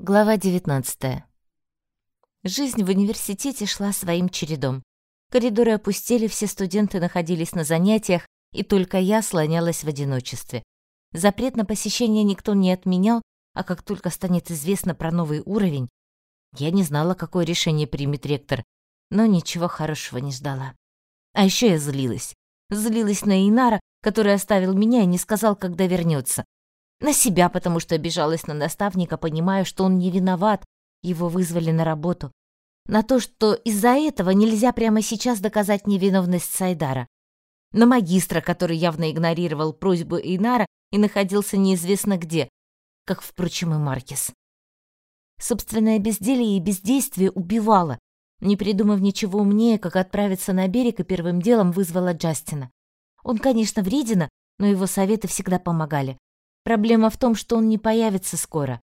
Глава 19. Жизнь в университете шла своим чередом. Коридоры опустели, все студенты находились на занятиях, и только я слонялась в одиночестве. Запрет на посещение никто не отменял, а как только станет известно про новый уровень, я не знала, какое решение примет ректор, но ничего хорошего не ждала. А еще я злилась. Злилась на Инара, который оставил меня и не сказал, когда вернется. На себя, потому что обижалась на наставника, понимая, что он не виноват, его вызвали на работу. На то, что из-за этого нельзя прямо сейчас доказать невиновность Сайдара. На магистра, который явно игнорировал просьбу Эйнара и находился неизвестно где, как, впрочем, и Маркис. Собственное безделие и бездействие убивало. Не придумав ничего умнее, как отправиться на берег, и первым делом вызвала Джастина. Он, конечно, вредина, но его советы всегда помогали. Проблема в том, что он не появится скоро.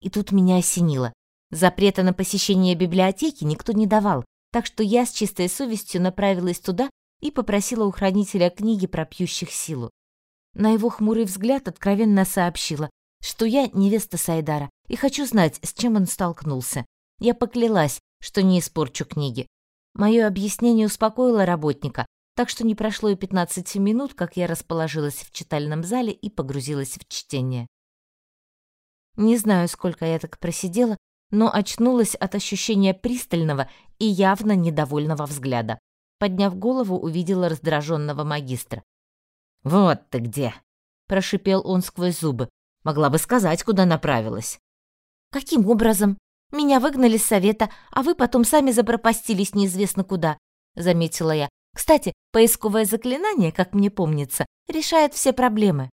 И тут меня осенило. Запрета на посещение библиотеки никто не давал, так что я с чистой совестью направилась туда и попросила у хранителя книги про пьющих силу. На его хмурый взгляд откровенно сообщила, что я невеста Сайдара и хочу знать, с чем он столкнулся. Я поклялась, что не испорчу книги. Мое объяснение успокоило работника, так что не прошло и 15 минут, как я расположилась в читальном зале и погрузилась в чтение. Не знаю, сколько я так просидела, но очнулась от ощущения пристального и явно недовольного взгляда. Подняв голову, увидела раздраженного магистра. «Вот ты где!» — прошипел он сквозь зубы. «Могла бы сказать, куда направилась». «Каким образом? Меня выгнали с совета, а вы потом сами запропастились неизвестно куда», — заметила я, кстати, поисковое заклинание, как мне помнится, решает все проблемы.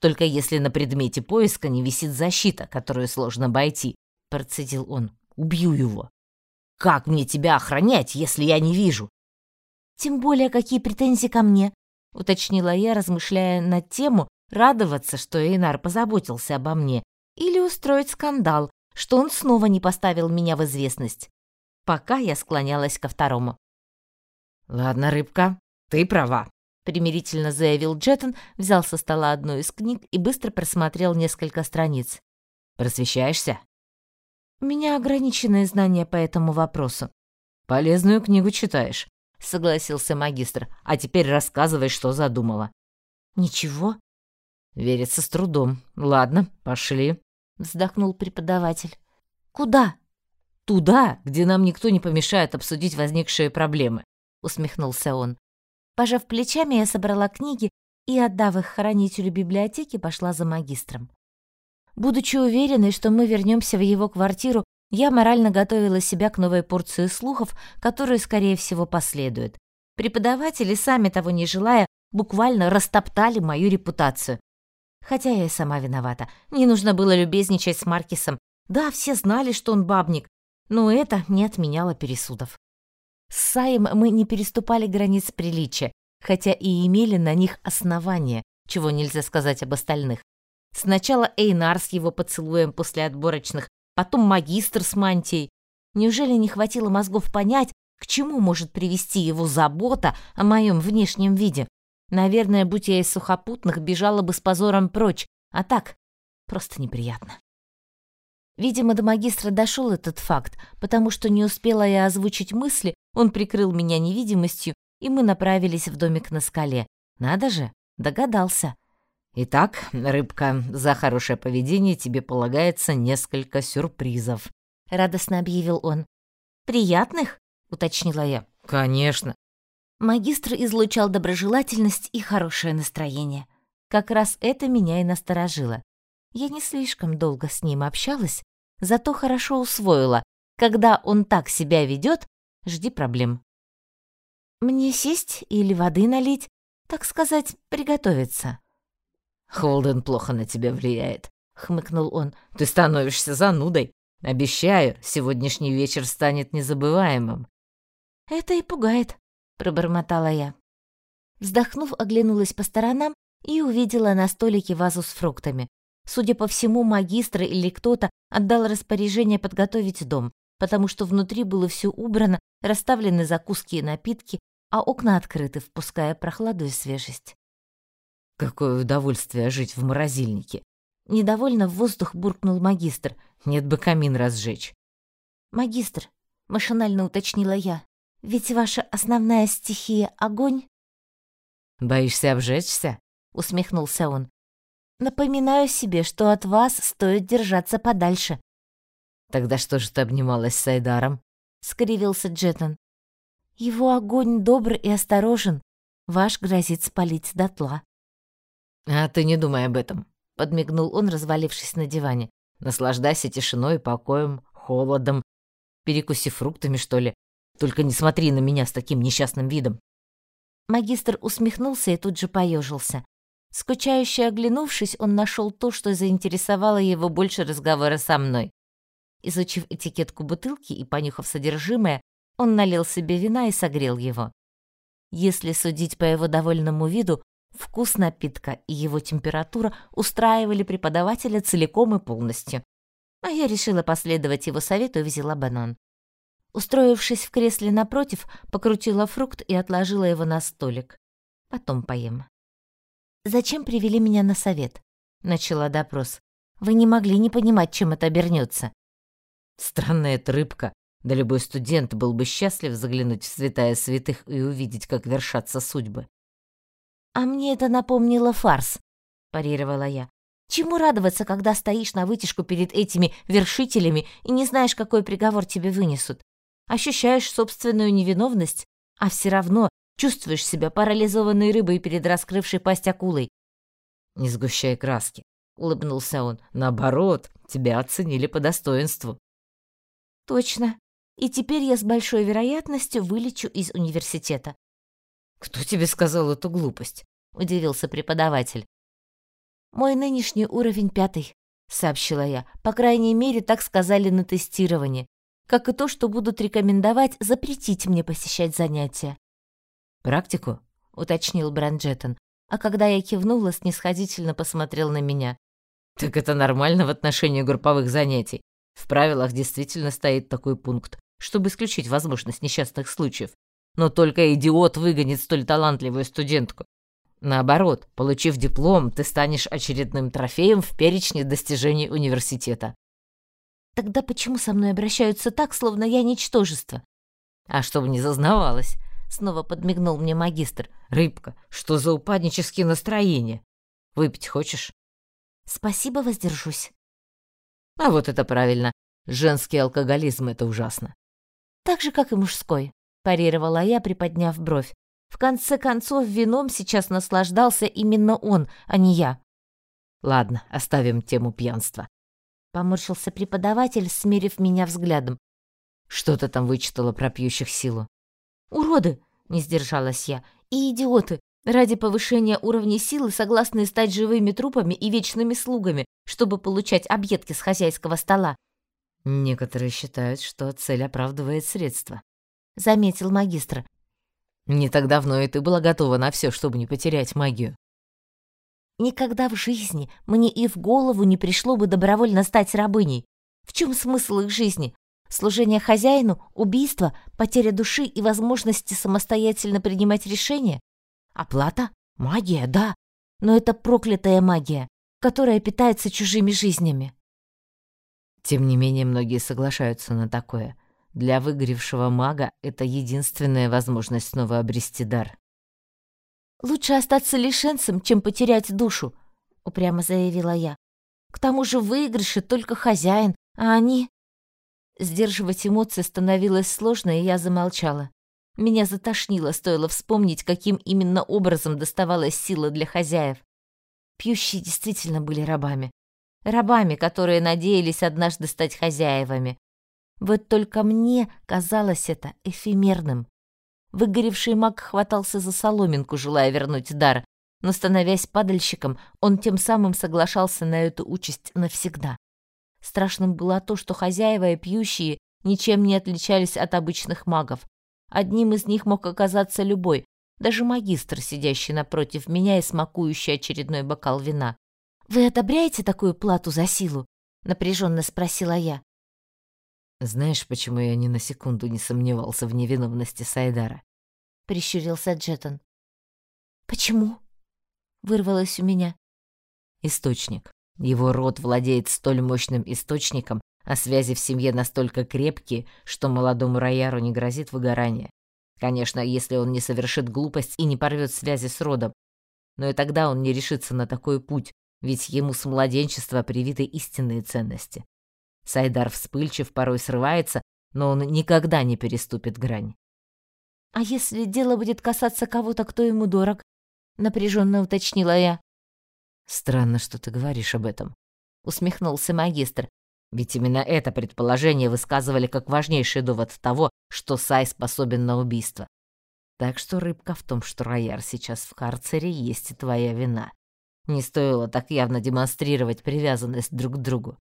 Только если на предмете поиска не висит защита, которую сложно обойти, процедил он. Убью его. Как мне тебя охранять, если я не вижу? Тем более, какие претензии ко мне, уточнила я, размышляя над тему, радоваться, что Эйнар позаботился обо мне, или устроить скандал, что он снова не поставил меня в известность. Пока я склонялась ко второму. «Ладно, рыбка, ты права», — примирительно заявил Джеттон, взял со стола одну из книг и быстро просмотрел несколько страниц. «Просвещаешься?» «У меня ограниченные знания по этому вопросу». «Полезную книгу читаешь», — согласился магистр. «А теперь рассказывай, что задумала». «Ничего». «Верится с трудом. Ладно, пошли», — вздохнул преподаватель. «Куда?» «Туда, где нам никто не помешает обсудить возникшие проблемы усмехнулся он. Пожав плечами, я собрала книги и, отдав их хранителю библиотеки, пошла за магистром. Будучи уверенной, что мы вернемся в его квартиру, я морально готовила себя к новой порции слухов, которые, скорее всего, последуют. Преподаватели, сами того не желая, буквально растоптали мою репутацию. Хотя я и сама виновата. Не нужно было любезничать с Маркисом. Да, все знали, что он бабник, но это не отменяло пересудов. С Саем мы не переступали границ приличия, хотя и имели на них основания, чего нельзя сказать об остальных. Сначала Эйнар с его поцелуем после отборочных, потом магистр с мантией. Неужели не хватило мозгов понять, к чему может привести его забота о моем внешнем виде? Наверное, будь я из сухопутных, бежала бы с позором прочь, а так просто неприятно. Видимо, до магистра дошел этот факт, потому что не успела я озвучить мысли, он прикрыл меня невидимостью, и мы направились в домик на скале. Надо же, догадался. «Итак, рыбка, за хорошее поведение тебе полагается несколько сюрпризов», — радостно объявил он. «Приятных?» — уточнила я. «Конечно». Магистр излучал доброжелательность и хорошее настроение. Как раз это меня и насторожило. Я не слишком долго с ним общалась, зато хорошо усвоила. Когда он так себя ведет, жди проблем. Мне сесть или воды налить, так сказать, приготовиться. Холден плохо на тебя влияет, хмыкнул он. Ты становишься занудой. Обещаю, сегодняшний вечер станет незабываемым. Это и пугает, пробормотала я. Вздохнув, оглянулась по сторонам и увидела на столике вазу с фруктами. Судя по всему, магистр или кто-то отдал распоряжение подготовить дом потому что внутри было все убрано, расставлены закуски и напитки, а окна открыты, впуская прохладу и свежесть. «Какое удовольствие жить в морозильнике!» — Недовольно в воздух буркнул магистр. Нет бы камин разжечь. Магистр, машинально уточнила я. Ведь ваша основная стихия — огонь? Боишься обжечься? Усмехнулся он. Напоминаю себе, что от вас стоит держаться подальше. Тогда что же ты обнималась с Айдаром? Скривился Джеттон. Его огонь добр и осторожен. Ваш грозит спалить дотла. А ты не думай об этом, подмигнул он, развалившись на диване. Наслаждайся тишиной, покоем, холодом. Перекуси фруктами, что ли. Только не смотри на меня с таким несчастным видом. Магистр усмехнулся и тут же поежился. Скучающе оглянувшись, он нашел то, что заинтересовало его больше разговора со мной. Изучив этикетку бутылки и понюхав содержимое, он налил себе вина и согрел его. Если судить по его довольному виду, вкус напитка и его температура устраивали преподавателя целиком и полностью. А я решила последовать его совету и взяла банан. Устроившись в кресле напротив, покрутила фрукт и отложила его на столик. Потом поем. «Зачем привели меня на совет?» — начала допрос. «Вы не могли не понимать, чем это обернется». «Странная эта рыбка. Да любой студент был бы счастлив заглянуть в святая святых и увидеть, как вершатся судьбы». «А мне это напомнило фарс», — парировала я. «Чему радоваться, когда стоишь на вытяжку перед этими вершителями и не знаешь, какой приговор тебе вынесут? ощущаешь собственную невиновность, а все равно чувствуешь себя парализованной рыбой перед раскрывшей пасть акулой. «Не сгущай краски», — улыбнулся он. «Наоборот, тебя оценили по достоинству». «Точно. И теперь я с большой вероятностью вылечу из университета». «Кто тебе сказал эту глупость?» — удивился преподаватель. «Мой нынешний уровень пятый», — сообщила я. «По крайней мере, так сказали на тестировании как и то, что будут рекомендовать запретить мне посещать занятия. «Практику?» — уточнил Бранджеттон, а когда я кивнула, снисходительно посмотрел на меня. «Так это нормально в отношении групповых занятий. В правилах действительно стоит такой пункт, чтобы исключить возможность несчастных случаев. Но только идиот выгонит столь талантливую студентку. Наоборот, получив диплом, ты станешь очередным трофеем в перечне достижений университета. Тогда почему со мной обращаются так, словно я ничтожество? А чтобы не зазнавалась, снова подмигнул мне магистр. Рыбка, что за упаднические настроения? Выпить хочешь? Спасибо, воздержусь. А вот это правильно. Женский алкоголизм это ужасно. Так же, как и мужской, парировала я, приподняв бровь. В конце концов, вином сейчас наслаждался именно он, а не я. Ладно, оставим тему пьянства. Поморщился преподаватель, смерив меня взглядом. Что ты там вычитала про пьющих силу? Уроды, не сдержалась я. И идиоты, ради повышения уровня силы согласны стать живыми трупами и вечными слугами, чтобы получать объедки с хозяйского стола. Некоторые считают, что цель оправдывает средства, заметил магистр. Не так давно и ты была готова на все, чтобы не потерять магию. Никогда в жизни мне и в голову не пришло бы добровольно стать рабыней. В чем смысл их жизни? Служение хозяину, убийство, потеря души и возможности самостоятельно принимать решения? Оплата? Магия, да. Но это проклятая магия, которая питается чужими жизнями. Тем не менее, многие соглашаются на такое. Для выгоревшего мага это единственная возможность снова обрести дар. «Лучше остаться лишенцем, чем потерять душу», — упрямо заявила я. «К тому же выигрыши только хозяин, а они...» Сдерживать эмоции становилось сложно, и я замолчала. Меня затошнило, стоило вспомнить, каким именно образом доставалась сила для хозяев. Пьющие действительно были рабами. Рабами, которые надеялись однажды стать хозяевами. Вот только мне казалось это эфемерным. Выгоревший маг хватался за соломинку, желая вернуть дар, но, становясь падальщиком, он тем самым соглашался на эту участь навсегда. Страшным было то, что хозяева и пьющие ничем не отличались от обычных магов. Одним из них мог оказаться любой, даже магистр, сидящий напротив меня и смакующий очередной бокал вина. «Вы одобряете такую плату за силу?» — напряженно спросила я. Знаешь, почему я ни на секунду не сомневался в невиновности Сайдара? Прищурился Джеттон. Почему? Вырвалось у меня. Источник. Его род владеет столь мощным источником, а связи в семье настолько крепкие, что молодому Рояру не грозит выгорание. Конечно, если он не совершит глупость и не порвет связи с родом. Но и тогда он не решится на такой путь, ведь ему с младенчества привиты истинные ценности. Сайдар вспыльчив, порой срывается, но он никогда не переступит грань. «А если дело будет касаться кого-то, кто ему дорог?» — напряженно уточнила я. «Странно, что ты говоришь об этом», — усмехнулся магистр. «Ведь именно это предположение высказывали как важнейший довод того, что Сай способен на убийство. Так что рыбка в том, что Рояр сейчас в карцере, есть и твоя вина. Не стоило так явно демонстрировать привязанность друг к другу.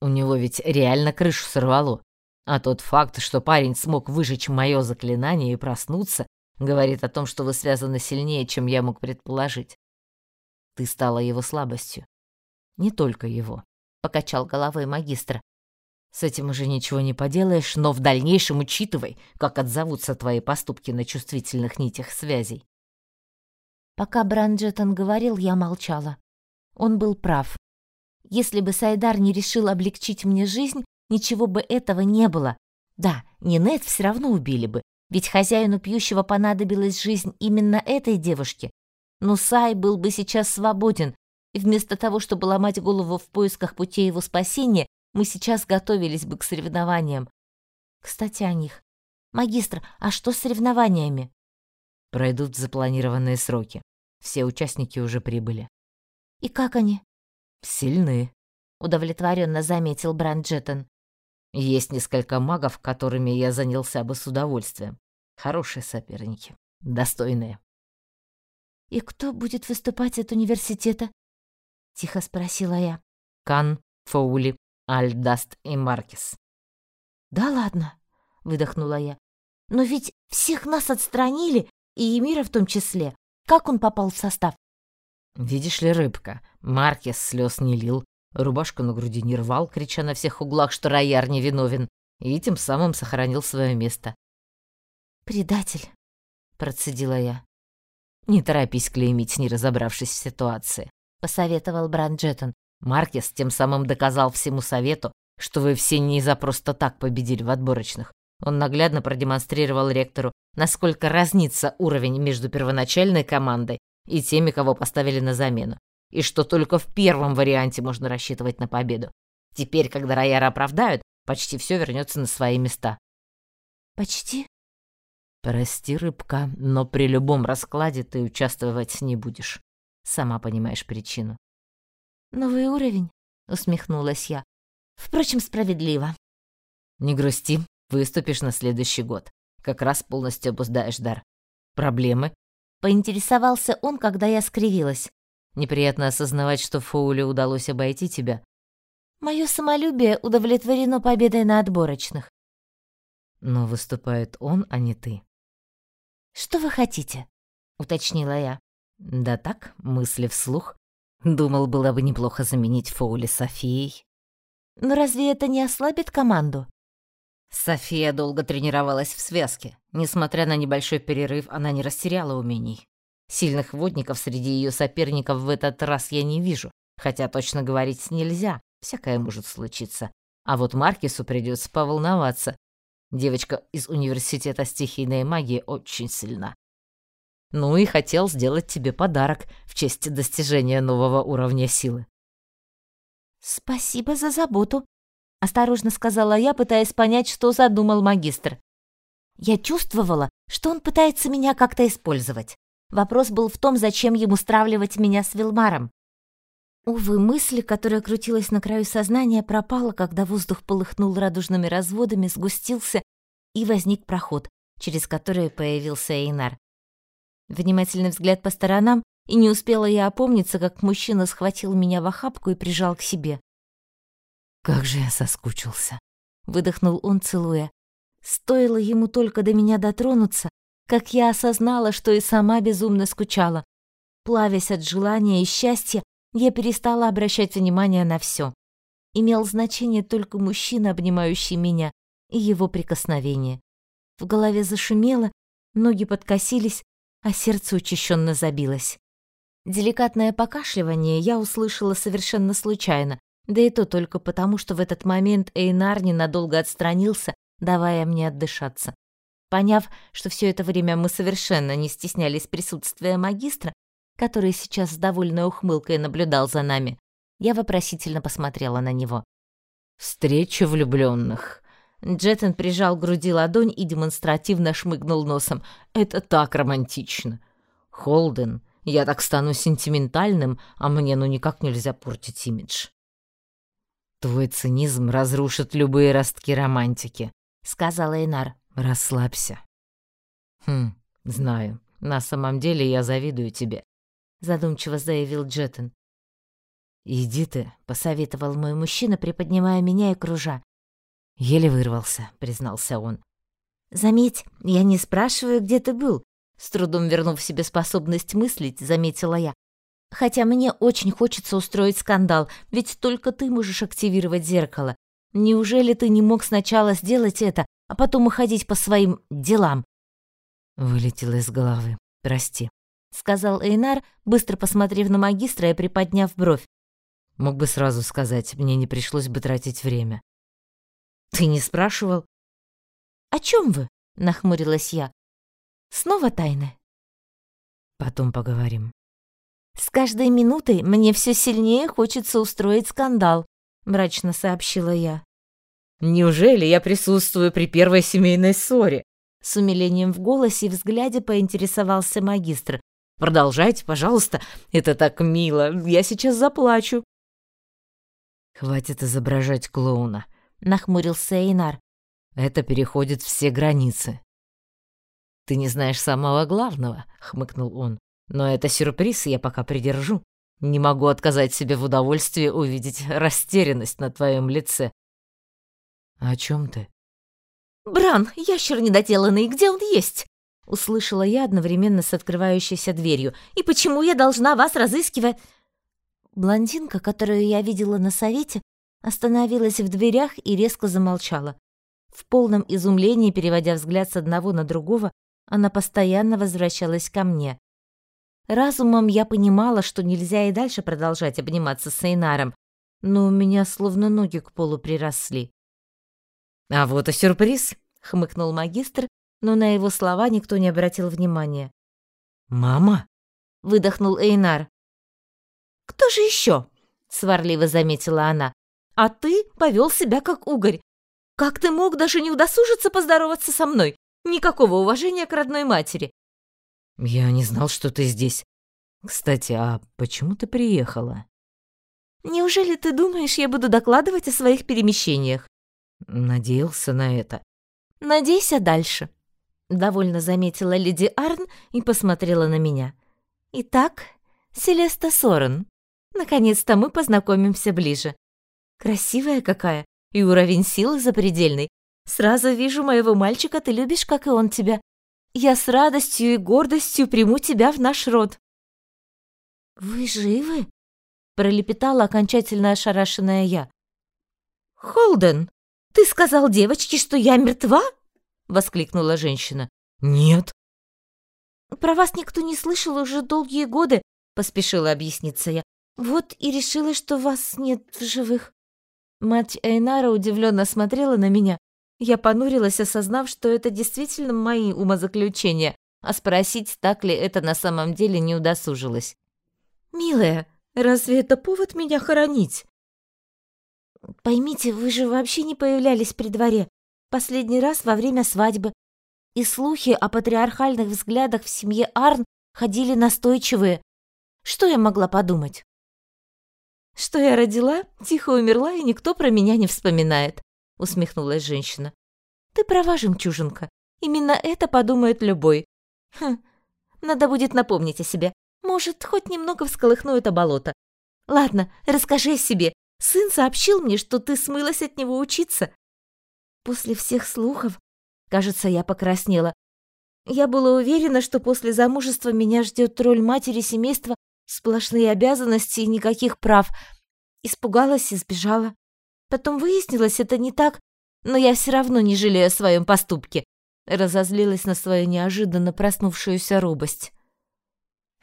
У него ведь реально крышу сорвало. А тот факт, что парень смог выжечь мое заклинание и проснуться, говорит о том, что вы связаны сильнее, чем я мог предположить. Ты стала его слабостью. Не только его, покачал головой магистр. С этим уже ничего не поделаешь, но в дальнейшем учитывай, как отзовутся твои поступки на чувствительных нитях связей. Пока Бранджетон говорил, я молчала. Он был прав. Если бы Сайдар не решил облегчить мне жизнь, ничего бы этого не было. Да, Нинет все равно убили бы, ведь хозяину пьющего понадобилась жизнь именно этой девушки. Но Сай был бы сейчас свободен, и вместо того, чтобы ломать голову в поисках путей его спасения, мы сейчас готовились бы к соревнованиям. Кстати, о них. Магистр, а что с соревнованиями? Пройдут запланированные сроки. Все участники уже прибыли. И как они? Сильны, удовлетворенно заметил Бранджеттон. Есть несколько магов, которыми я занялся бы с удовольствием. Хорошие соперники, достойные. И кто будет выступать от университета? Тихо спросила я. Кан, Фоули, Альдаст и Маркис. Да ладно, выдохнула я. Но ведь всех нас отстранили, и Эмира в том числе. Как он попал в состав? Видишь ли, рыбка, Маркис слез не лил, рубашку на груди не рвал, крича на всех углах, что Рояр невиновен, и тем самым сохранил свое место. «Предатель», — процедила я. «Не торопись клеймить, не разобравшись в ситуации», — посоветовал Бранджеттон. «Маркес тем самым доказал всему совету, что вы все не за просто так победили в отборочных. Он наглядно продемонстрировал ректору, насколько разнится уровень между первоначальной командой и теми, кого поставили на замену и что только в первом варианте можно рассчитывать на победу. Теперь, когда Рояра оправдают, почти все вернется на свои места. Почти? Прости, рыбка, но при любом раскладе ты участвовать не будешь. Сама понимаешь причину. Новый уровень, усмехнулась я. Впрочем, справедливо. Не грусти, выступишь на следующий год. Как раз полностью обуздаешь дар. Проблемы? Поинтересовался он, когда я скривилась. Неприятно осознавать, что Фоуле удалось обойти тебя. Мое самолюбие удовлетворено победой на отборочных. Но выступает он, а не ты. Что вы хотите? уточнила я. Да так, мысли вслух. Думал, было бы неплохо заменить Фоули Софией. Но разве это не ослабит команду? София долго тренировалась в связке. Несмотря на небольшой перерыв, она не растеряла умений. Сильных водников среди ее соперников в этот раз я не вижу, хотя точно говорить нельзя, всякое может случиться. А вот Маркису придется поволноваться. Девочка из университета стихийной магии очень сильна. Ну и хотел сделать тебе подарок в честь достижения нового уровня силы. Спасибо за заботу, осторожно сказала я, пытаясь понять, что задумал магистр. Я чувствовала, что он пытается меня как-то использовать. Вопрос был в том, зачем ему стравливать меня с Вилмаром. Увы, мысль, которая крутилась на краю сознания, пропала, когда воздух полыхнул радужными разводами, сгустился, и возник проход, через который появился Эйнар. Внимательный взгляд по сторонам, и не успела я опомниться, как мужчина схватил меня в охапку и прижал к себе. «Как же я соскучился!» — выдохнул он, целуя. Стоило ему только до меня дотронуться, как я осознала, что и сама безумно скучала. Плавясь от желания и счастья, я перестала обращать внимание на все. Имел значение только мужчина, обнимающий меня, и его прикосновение. В голове зашумело, ноги подкосились, а сердце учащенно забилось. Деликатное покашливание я услышала совершенно случайно, да и то только потому, что в этот момент Эйнар ненадолго отстранился, давая мне отдышаться. Поняв, что все это время мы совершенно не стеснялись присутствия магистра, который сейчас с довольной ухмылкой наблюдал за нами, я вопросительно посмотрела на него. «Встреча влюбленных. Джеттон прижал к груди ладонь и демонстративно шмыгнул носом. «Это так романтично. Холден, я так стану сентиментальным, а мне ну никак нельзя портить имидж». «Твой цинизм разрушит любые ростки романтики», — сказал Эйнар. «Расслабься». «Хм, знаю. На самом деле я завидую тебе», — задумчиво заявил Джеттон. «Иди ты», — посоветовал мой мужчина, приподнимая меня и кружа. Еле вырвался, признался он. «Заметь, я не спрашиваю, где ты был», — с трудом вернув себе способность мыслить, заметила я. «Хотя мне очень хочется устроить скандал, ведь только ты можешь активировать зеркало. Неужели ты не мог сначала сделать это, а потом уходить по своим делам?» Вылетело из головы. «Прости», — сказал Эйнар, быстро посмотрев на магистра и приподняв бровь. Мог бы сразу сказать, мне не пришлось бы тратить время. Ты не спрашивал? О чем вы? Нахмурилась я. Снова тайны? Потом поговорим. С каждой минутой мне все сильнее хочется устроить скандал, мрачно сообщила я. Неужели я присутствую при первой семейной ссоре? С умилением в голосе и взгляде поинтересовался магистр. Продолжайте, пожалуйста. Это так мило. Я сейчас заплачу. Хватит изображать клоуна, нахмурился Эйнар. Это переходит все границы. Ты не знаешь самого главного, хмыкнул он. Но это сюрприз, я пока придержу. Не могу отказать себе в удовольствии увидеть растерянность на твоем лице. О чем ты? Бран, ящер недоделанный, где он есть? Услышала я одновременно с открывающейся дверью. И почему я должна вас разыскивать? Блондинка, которую я видела на совете, остановилась в дверях и резко замолчала. В полном изумлении, переводя взгляд с одного на другого, она постоянно возвращалась ко мне. Разумом я понимала, что нельзя и дальше продолжать обниматься с Эйнаром, но у меня словно ноги к полу приросли. «А вот и сюрприз!» — хмыкнул магистр, но на его слова никто не обратил внимания. «Мама?» — выдохнул Эйнар. «Кто же еще?» — сварливо заметила она. «А ты повел себя как угорь. Как ты мог даже не удосужиться поздороваться со мной? Никакого уважения к родной матери». «Я не знал, что ты здесь. Кстати, а почему ты приехала?» «Неужели ты думаешь, я буду докладывать о своих перемещениях?» Надеялся на это. «Надейся дальше», — довольно заметила леди Арн и посмотрела на меня. «Итак, Селеста Сорен, Наконец-то мы познакомимся ближе. Красивая какая, и уровень силы запредельный. Сразу вижу моего мальчика, ты любишь, как и он тебя. Я с радостью и гордостью приму тебя в наш род». «Вы живы?» — пролепетала окончательно ошарашенная я. «Холден, ты сказал девочке, что я мертва?» — воскликнула женщина. «Нет». «Про вас никто не слышал уже долгие годы», — поспешила объясниться я. Вот и решила, что вас нет в живых. Мать Эйнара удивленно смотрела на меня. Я понурилась, осознав, что это действительно мои умозаключения, а спросить, так ли это на самом деле не удосужилась. «Милая, разве это повод меня хоронить?» «Поймите, вы же вообще не появлялись при дворе. Последний раз во время свадьбы. И слухи о патриархальных взглядах в семье Арн ходили настойчивые. Что я могла подумать?» Что я родила, тихо умерла, и никто про меня не вспоминает, усмехнулась женщина. Ты права, жемчужинка. Именно это подумает любой. Хм, надо будет напомнить о себе. Может, хоть немного всколыхну это болото. Ладно, расскажи о себе. Сын сообщил мне, что ты смылась от него учиться. После всех слухов, кажется, я покраснела. Я была уверена, что после замужества меня ждет роль матери семейства Сплошные обязанности и никаких прав. Испугалась и сбежала. Потом выяснилось, это не так, но я все равно не жалею о своем поступке. Разозлилась на свою неожиданно проснувшуюся робость.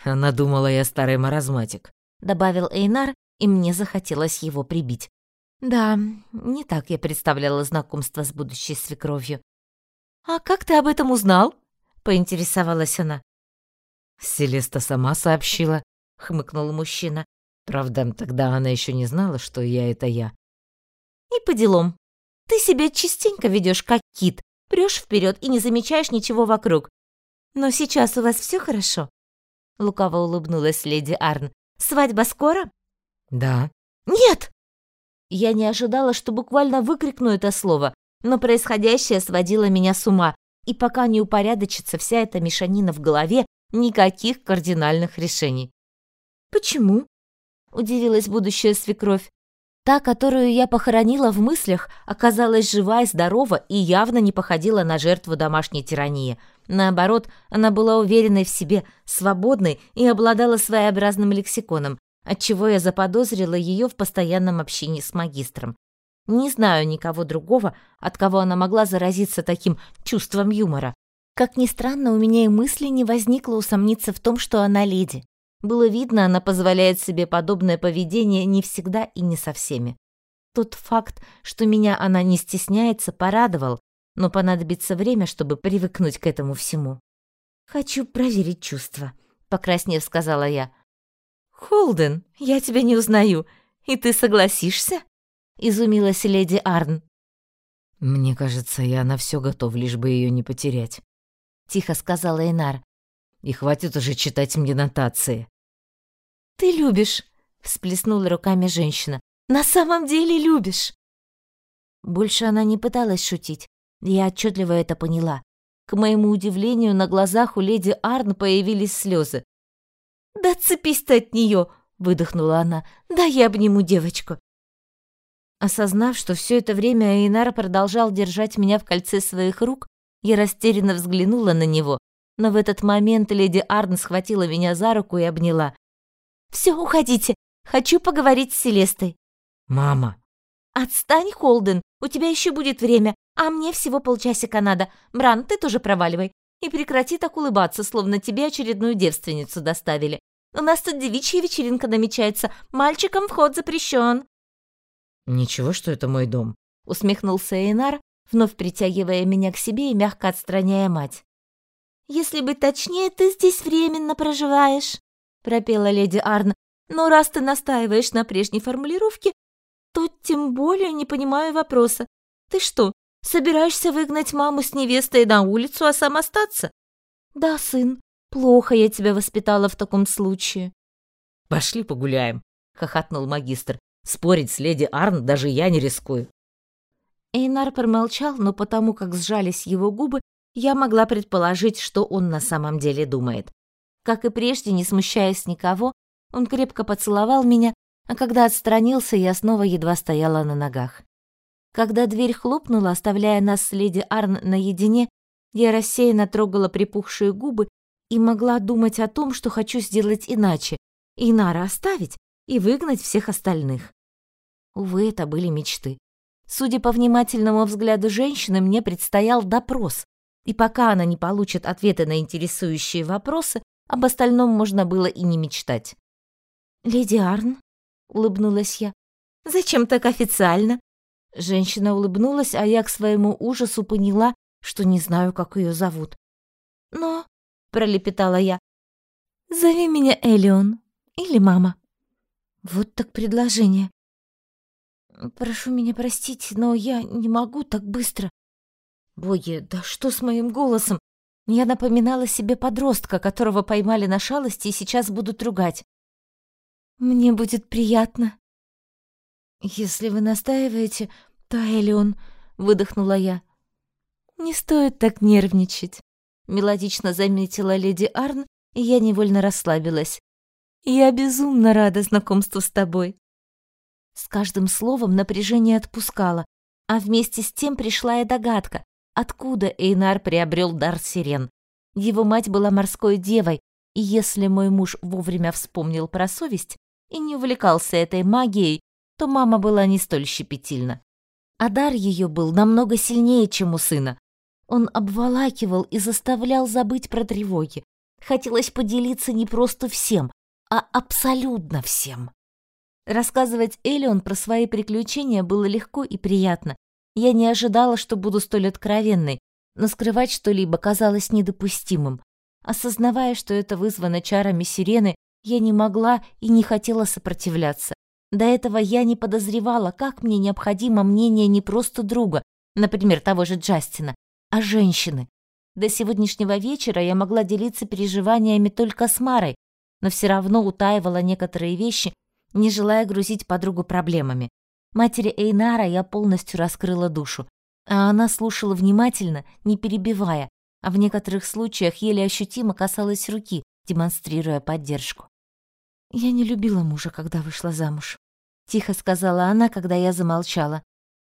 Она думала, я старый маразматик, добавил Эйнар, и мне захотелось его прибить. Да, не так я представляла знакомство с будущей свекровью. А как ты об этом узнал? поинтересовалась она. Селеста сама сообщила, хмыкнул мужчина. Правда, тогда она еще не знала, что я это я. И по делам. Ты себя частенько ведешь как кит, прешь вперед и не замечаешь ничего вокруг. Но сейчас у вас все хорошо? Лукаво улыбнулась леди Арн. Свадьба скоро? Да. Нет! Я не ожидала, что буквально выкрикну это слово, но происходящее сводило меня с ума, и пока не упорядочится вся эта мешанина в голове, никаких кардинальных решений. «Почему?» – удивилась будущая свекровь. Та, которую я похоронила в мыслях, оказалась жива и здорова и явно не походила на жертву домашней тирании. Наоборот, она была уверенной в себе, свободной и обладала своеобразным лексиконом, отчего я заподозрила ее в постоянном общении с магистром. Не знаю никого другого, от кого она могла заразиться таким чувством юмора. Как ни странно, у меня и мысли не возникло усомниться в том, что она леди. Было видно, она позволяет себе подобное поведение не всегда и не со всеми. Тот факт, что меня она не стесняется, порадовал, но понадобится время, чтобы привыкнуть к этому всему. «Хочу проверить чувства», — покраснев сказала я. «Холден, я тебя не узнаю, и ты согласишься?» — изумилась леди Арн. «Мне кажется, я на все готов, лишь бы ее не потерять», — тихо сказала Энар. «И хватит уже читать мне нотации». «Ты любишь», — всплеснула руками женщина. «На самом деле любишь». Больше она не пыталась шутить. Я отчетливо это поняла. К моему удивлению, на глазах у леди Арн появились слезы. «Да цепись ты от нее!» — выдохнула она. «Да я обниму девочку». Осознав, что все это время Эйнар продолжал держать меня в кольце своих рук, я растерянно взглянула на него, но в этот момент леди Арн схватила меня за руку и обняла. Все, уходите. Хочу поговорить с Селестой. Мама. Отстань, Холден. У тебя еще будет время, а мне всего полчасика надо. Бран, ты тоже проваливай. И прекрати так улыбаться, словно тебе очередную девственницу доставили. У нас тут девичья вечеринка намечается. Мальчикам вход запрещен. Ничего, что это мой дом. Усмехнулся Эйнар, вновь притягивая меня к себе и мягко отстраняя мать. Если быть точнее, ты здесь временно проживаешь пропела леди Арн. «Но раз ты настаиваешь на прежней формулировке, то тем более не понимаю вопроса. Ты что, собираешься выгнать маму с невестой на улицу, а сам остаться?» «Да, сын, плохо я тебя воспитала в таком случае». «Пошли погуляем», — хохотнул магистр. «Спорить с леди Арн даже я не рискую». Эйнар промолчал, но потому как сжались его губы, я могла предположить, что он на самом деле думает. Как и прежде, не смущаясь никого, он крепко поцеловал меня, а когда отстранился, я снова едва стояла на ногах. Когда дверь хлопнула, оставляя нас с леди Арн наедине, я рассеянно трогала припухшие губы и могла думать о том, что хочу сделать иначе, и Нара оставить и выгнать всех остальных. Увы, это были мечты. Судя по внимательному взгляду женщины, мне предстоял допрос, и пока она не получит ответы на интересующие вопросы, об остальном можно было и не мечтать. «Леди Арн?» — улыбнулась я. «Зачем так официально?» Женщина улыбнулась, а я к своему ужасу поняла, что не знаю, как ее зовут. «Но...» — пролепетала я. «Зови меня Элион или мама». Вот так предложение. Прошу меня простить, но я не могу так быстро. Боги, да что с моим голосом? Я напоминала себе подростка, которого поймали на шалости и сейчас будут ругать. Мне будет приятно. Если вы настаиваете, то Элион, выдохнула я. Не стоит так нервничать, мелодично заметила леди Арн, и я невольно расслабилась. Я безумно рада знакомству с тобой. С каждым словом напряжение отпускало, а вместе с тем пришла и догадка, Откуда Эйнар приобрел дар сирен? Его мать была морской девой, и если мой муж вовремя вспомнил про совесть и не увлекался этой магией, то мама была не столь щепетильна. А дар ее был намного сильнее, чем у сына. Он обволакивал и заставлял забыть про тревоги, Хотелось поделиться не просто всем, а абсолютно всем. Рассказывать Элион про свои приключения было легко и приятно. Я не ожидала, что буду столь откровенной, но скрывать что-либо казалось недопустимым. Осознавая, что это вызвано чарами сирены, я не могла и не хотела сопротивляться. До этого я не подозревала, как мне необходимо мнение не просто друга, например, того же Джастина, а женщины. До сегодняшнего вечера я могла делиться переживаниями только с Марой, но все равно утаивала некоторые вещи, не желая грузить подругу проблемами. Матери Эйнара я полностью раскрыла душу, а она слушала внимательно, не перебивая, а в некоторых случаях еле ощутимо касалась руки, демонстрируя поддержку. «Я не любила мужа, когда вышла замуж», — тихо сказала она, когда я замолчала.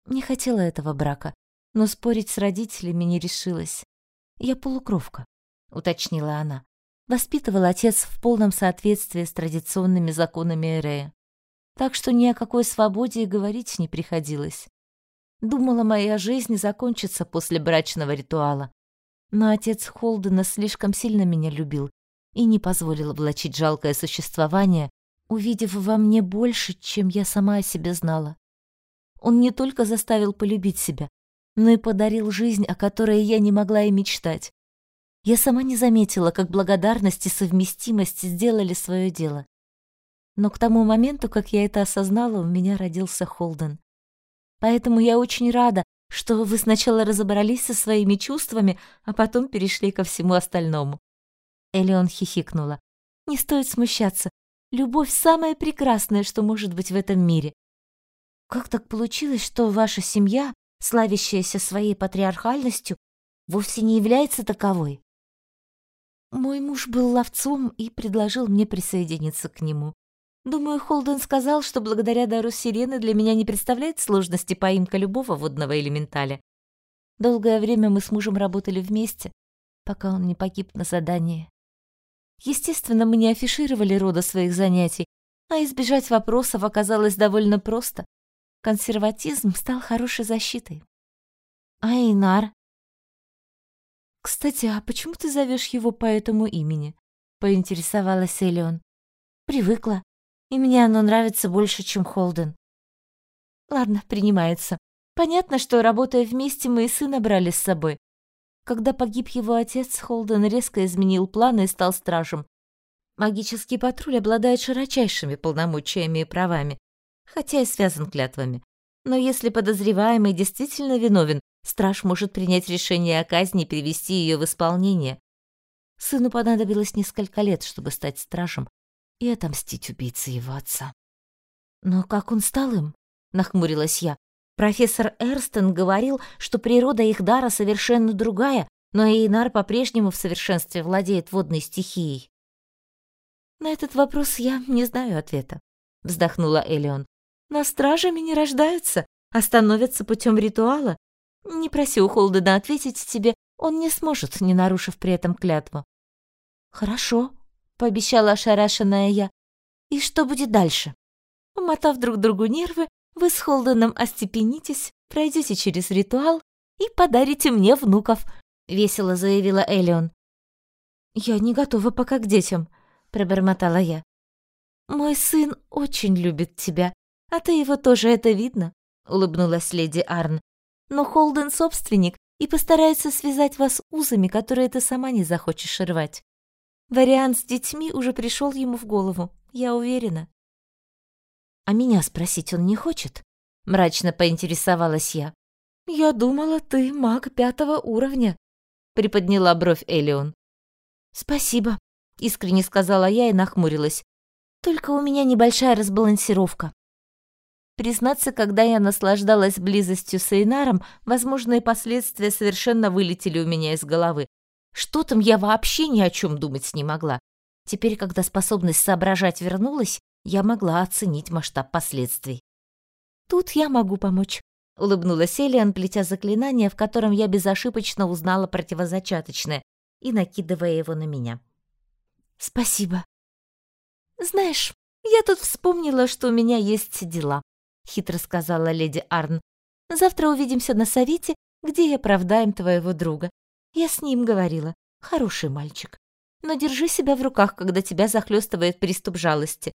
Не хотела этого брака, но спорить с родителями не решилась. «Я полукровка», — уточнила она. Воспитывал отец в полном соответствии с традиционными законами Эрея. Так что ни о какой свободе говорить не приходилось. Думала, моя жизнь закончится после брачного ритуала. Но отец Холдена слишком сильно меня любил и не позволил влачить жалкое существование, увидев во мне больше, чем я сама о себе знала. Он не только заставил полюбить себя, но и подарил жизнь, о которой я не могла и мечтать. Я сама не заметила, как благодарность и совместимость сделали свое дело. Но к тому моменту, как я это осознала, у меня родился Холден. Поэтому я очень рада, что вы сначала разобрались со своими чувствами, а потом перешли ко всему остальному. Элеон хихикнула. Не стоит смущаться. Любовь самое прекрасное, что может быть в этом мире. Как так получилось, что ваша семья славящаяся своей патриархальностью, вовсе не является таковой. Мой муж был ловцом и предложил мне присоединиться к нему. Думаю, Холден сказал, что благодаря дару сирены для меня не представляет сложности поимка любого водного элементаля. Долгое время мы с мужем работали вместе, пока он не погиб на задании. Естественно, мы не афишировали рода своих занятий, а избежать вопросов оказалось довольно просто. Консерватизм стал хорошей защитой. А Эйнар? Кстати, а почему ты зовешь его по этому имени? Поинтересовалась Элеон. Привыкла, и мне оно нравится больше, чем Холден. Ладно, принимается. Понятно, что, работая вместе, мы и сына брали с собой. Когда погиб его отец, Холден резко изменил планы и стал стражем. Магический патруль обладает широчайшими полномочиями и правами, хотя и связан клятвами. Но если подозреваемый действительно виновен, страж может принять решение о казни и привести ее в исполнение. Сыну понадобилось несколько лет, чтобы стать стражем и отомстить убийце его отца. «Но как он стал им?» — нахмурилась я. «Профессор Эрстон говорил, что природа их дара совершенно другая, но Эйнар по-прежнему в совершенстве владеет водной стихией». «На этот вопрос я не знаю ответа», — вздохнула Элеон. Но стражами не рождаются, а становятся путем ритуала. Не проси у Холдена ответить тебе, он не сможет, не нарушив при этом клятву. «Хорошо», — пообещала ошарашенная я. «И что будет дальше?» Умотав друг другу нервы, вы с Холденом остепенитесь, пройдете через ритуал и подарите мне внуков», — весело заявила Элион. «Я не готова пока к детям», — пробормотала я. «Мой сын очень любит тебя», «А ты его тоже это видно», — улыбнулась леди Арн. «Но Холден собственник и постарается связать вас узами, которые ты сама не захочешь рвать. Вариант с детьми уже пришел ему в голову, я уверена». «А меня спросить он не хочет?» — мрачно поинтересовалась я. «Я думала, ты маг пятого уровня», — приподняла бровь Элион. «Спасибо», — искренне сказала я и нахмурилась. «Только у меня небольшая разбалансировка. Признаться, когда я наслаждалась близостью с Эйнаром, возможные последствия совершенно вылетели у меня из головы. Что там я вообще ни о чем думать не могла. Теперь, когда способность соображать вернулась, я могла оценить масштаб последствий. «Тут я могу помочь», — улыбнулась Элиан, плетя заклинание, в котором я безошибочно узнала противозачаточное, и накидывая его на меня. «Спасибо». «Знаешь, я тут вспомнила, что у меня есть дела хитро сказала леди Арн. Завтра увидимся на совете, где и оправдаем твоего друга. Я с ним говорила. Хороший мальчик. Но держи себя в руках, когда тебя захлестывает приступ жалости.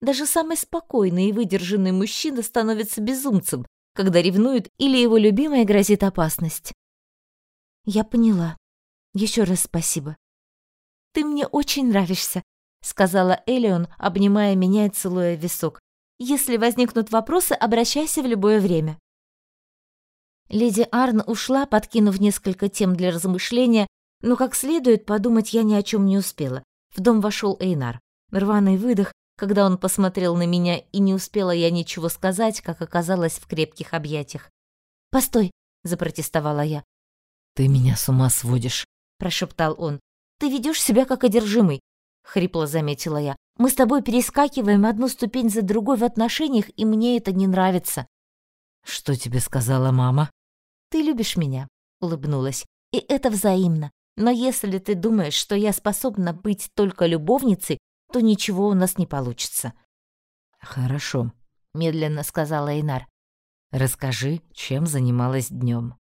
Даже самый спокойный и выдержанный мужчина становится безумцем, когда ревнует или его любимой грозит опасность. Я поняла. Еще раз спасибо. Ты мне очень нравишься, сказала Элион, обнимая меня и целуя висок. Если возникнут вопросы, обращайся в любое время. Леди Арн ушла, подкинув несколько тем для размышления, но как следует подумать я ни о чем не успела. В дом вошел Эйнар. Рваный выдох, когда он посмотрел на меня, и не успела я ничего сказать, как оказалось в крепких объятиях. «Постой!» — запротестовала я. «Ты меня с ума сводишь!» — прошептал он. «Ты ведешь себя как одержимый!» — хрипло заметила я. «Мы с тобой перескакиваем одну ступень за другой в отношениях, и мне это не нравится». «Что тебе сказала мама?» «Ты любишь меня», — улыбнулась. «И это взаимно. Но если ты думаешь, что я способна быть только любовницей, то ничего у нас не получится». «Хорошо», — медленно сказала Эйнар. «Расскажи, чем занималась днем.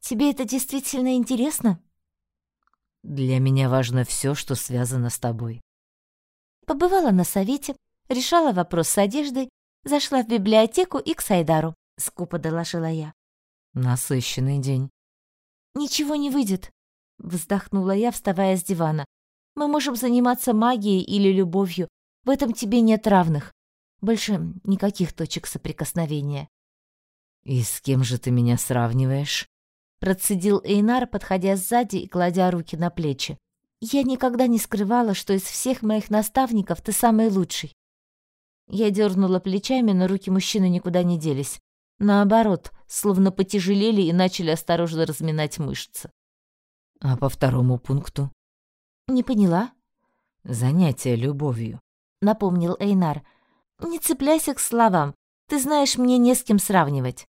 «Тебе это действительно интересно?» «Для меня важно все, что связано с тобой». Побывала на совете, решала вопрос с одеждой, зашла в библиотеку и к Сайдару, скупо доложила я. Насыщенный день. Ничего не выйдет, вздохнула я, вставая с дивана. Мы можем заниматься магией или любовью. В этом тебе нет равных. Больше никаких точек соприкосновения. И с кем же ты меня сравниваешь? процедил Эйнар, подходя сзади и кладя руки на плечи. Я никогда не скрывала, что из всех моих наставников ты самый лучший. Я дернула плечами, но руки мужчины никуда не делись. Наоборот, словно потяжелели и начали осторожно разминать мышцы. А по второму пункту? Не поняла. Занятие любовью, напомнил Эйнар. Не цепляйся к словам. Ты знаешь, мне не с кем сравнивать.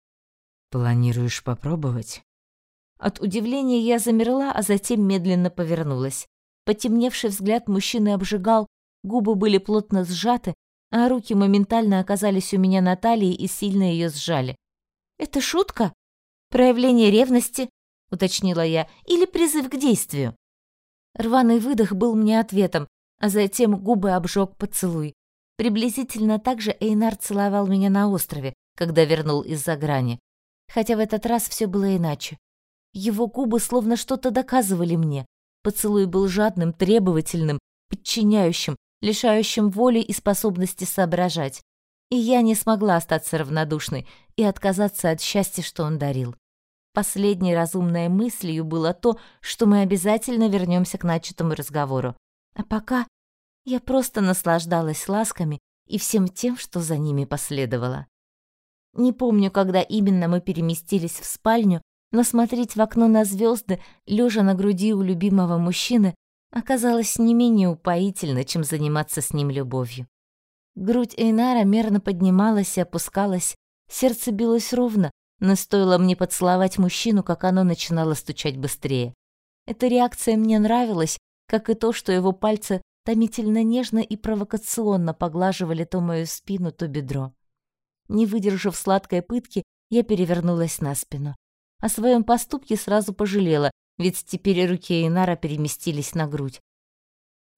Планируешь попробовать? От удивления я замерла, а затем медленно повернулась. Потемневший взгляд мужчины обжигал, губы были плотно сжаты, а руки моментально оказались у меня на талии и сильно ее сжали. «Это шутка? Проявление ревности?» — уточнила я. «Или призыв к действию?» Рваный выдох был мне ответом, а затем губы обжег поцелуй. Приблизительно так же Эйнар целовал меня на острове, когда вернул из-за грани. Хотя в этот раз все было иначе. Его губы словно что-то доказывали мне. Поцелуй был жадным, требовательным, подчиняющим, лишающим воли и способности соображать. И я не смогла остаться равнодушной и отказаться от счастья, что он дарил. Последней разумной мыслью было то, что мы обязательно вернемся к начатому разговору. А пока я просто наслаждалась ласками и всем тем, что за ними последовало. Не помню, когда именно мы переместились в спальню, но смотреть в окно на звезды, лежа на груди у любимого мужчины, оказалось не менее упоительно, чем заниматься с ним любовью. Грудь Эйнара мерно поднималась и опускалась, сердце билось ровно, но стоило мне поцеловать мужчину, как оно начинало стучать быстрее. Эта реакция мне нравилась, как и то, что его пальцы томительно нежно и провокационно поглаживали то мою спину, то бедро. Не выдержав сладкой пытки, я перевернулась на спину. О своем поступке сразу пожалела, ведь теперь руки Инара переместились на грудь.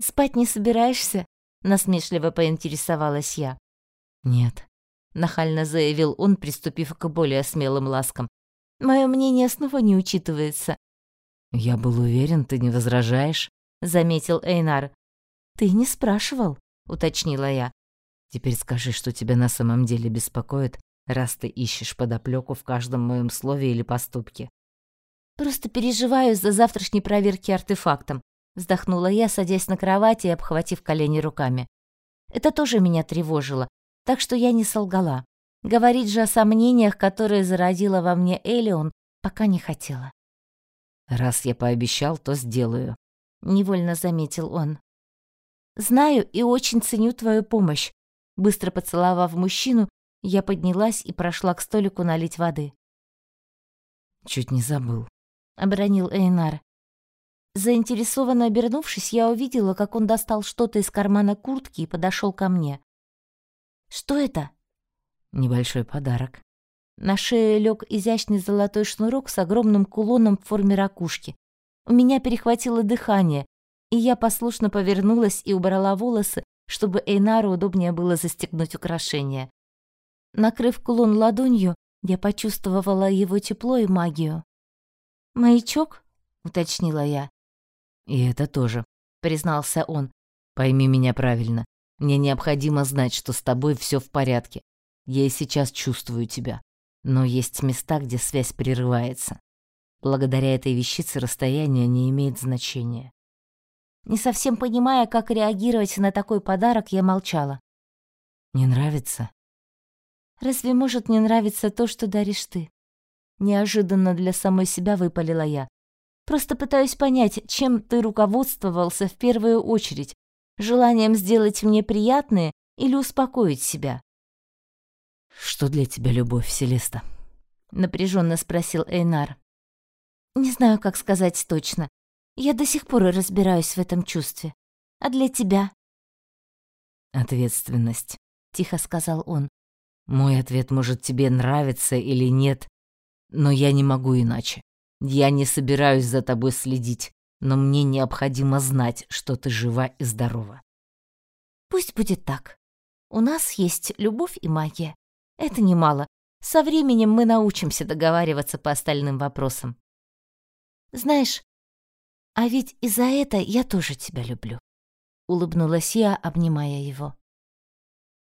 «Спать не собираешься?» — насмешливо поинтересовалась я. «Нет», — нахально заявил он, приступив к более смелым ласкам. «Мое мнение снова не учитывается». «Я был уверен, ты не возражаешь», — заметил Эйнар. «Ты не спрашивал», — уточнила я. «Теперь скажи, что тебя на самом деле беспокоит, раз ты ищешь подоплёку в каждом моем слове или поступке. Просто переживаю за завтрашней проверки артефактом, вздохнула я, садясь на кровати и обхватив колени руками. Это тоже меня тревожило, так что я не солгала. Говорить же о сомнениях, которые зародила во мне Элион, пока не хотела. Раз я пообещал, то сделаю, невольно заметил он. Знаю и очень ценю твою помощь. Быстро поцеловав мужчину, я поднялась и прошла к столику налить воды. Чуть не забыл обронил Эйнар. Заинтересованно обернувшись, я увидела, как он достал что-то из кармана куртки и подошел ко мне. Что это? Небольшой подарок. На шее лег изящный золотой шнурок с огромным кулоном в форме ракушки. У меня перехватило дыхание. и я послушно повернулась и убрала волосы, чтобы Эйнару удобнее было застегнуть украшения. Накрыв кулон ладонью, я почувствовала его тепло и магию. «Маячок?» — уточнила я. «И это тоже», — признался он. «Пойми меня правильно. Мне необходимо знать, что с тобой все в порядке. Я и сейчас чувствую тебя. Но есть места, где связь прерывается. Благодаря этой вещице расстояние не имеет значения. Не совсем понимая, как реагировать на такой подарок, я молчала. «Не нравится?» «Разве может не нравиться то, что даришь ты?» Неожиданно для самой себя выпалила я. «Просто пытаюсь понять, чем ты руководствовался в первую очередь, желанием сделать мне приятное или успокоить себя?» «Что для тебя любовь, Селеста?» — напряженно спросил Эйнар. «Не знаю, как сказать точно. Я до сих пор разбираюсь в этом чувстве. А для тебя?» «Ответственность», — тихо сказал он. «Мой ответ может тебе нравиться или нет, но я не могу иначе. Я не собираюсь за тобой следить, но мне необходимо знать, что ты жива и здорова». «Пусть будет так. У нас есть любовь и магия. Это немало. Со временем мы научимся договариваться по остальным вопросам. Знаешь, а ведь и за это я тоже тебя люблю. Улыбнулась я, обнимая его.